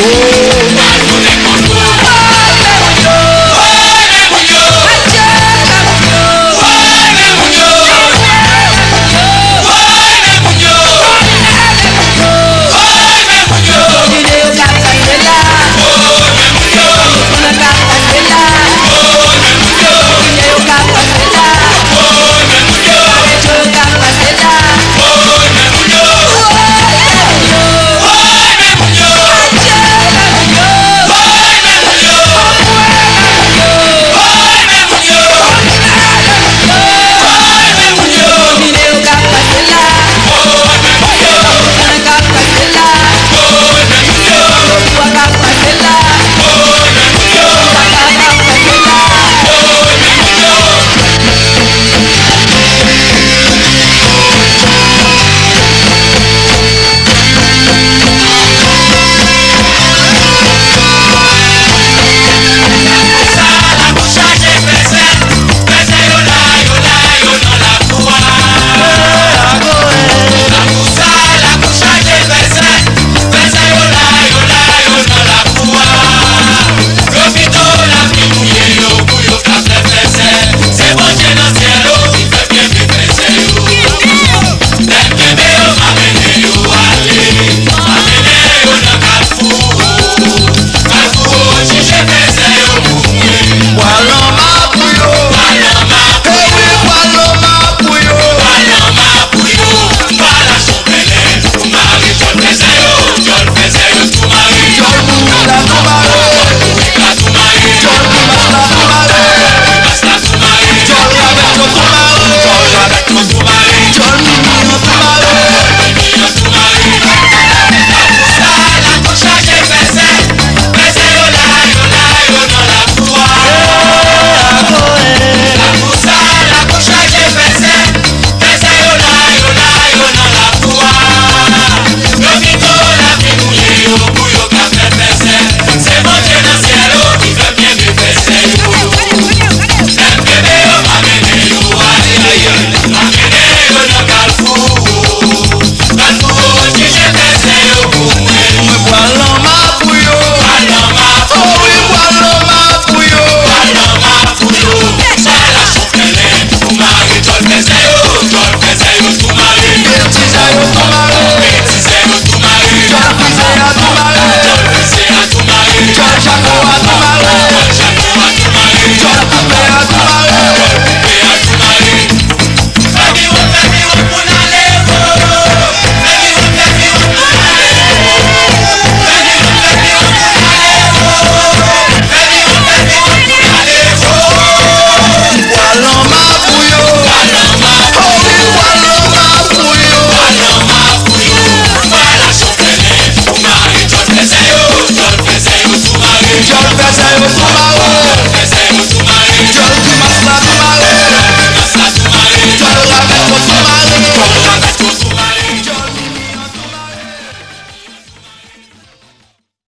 Whoa.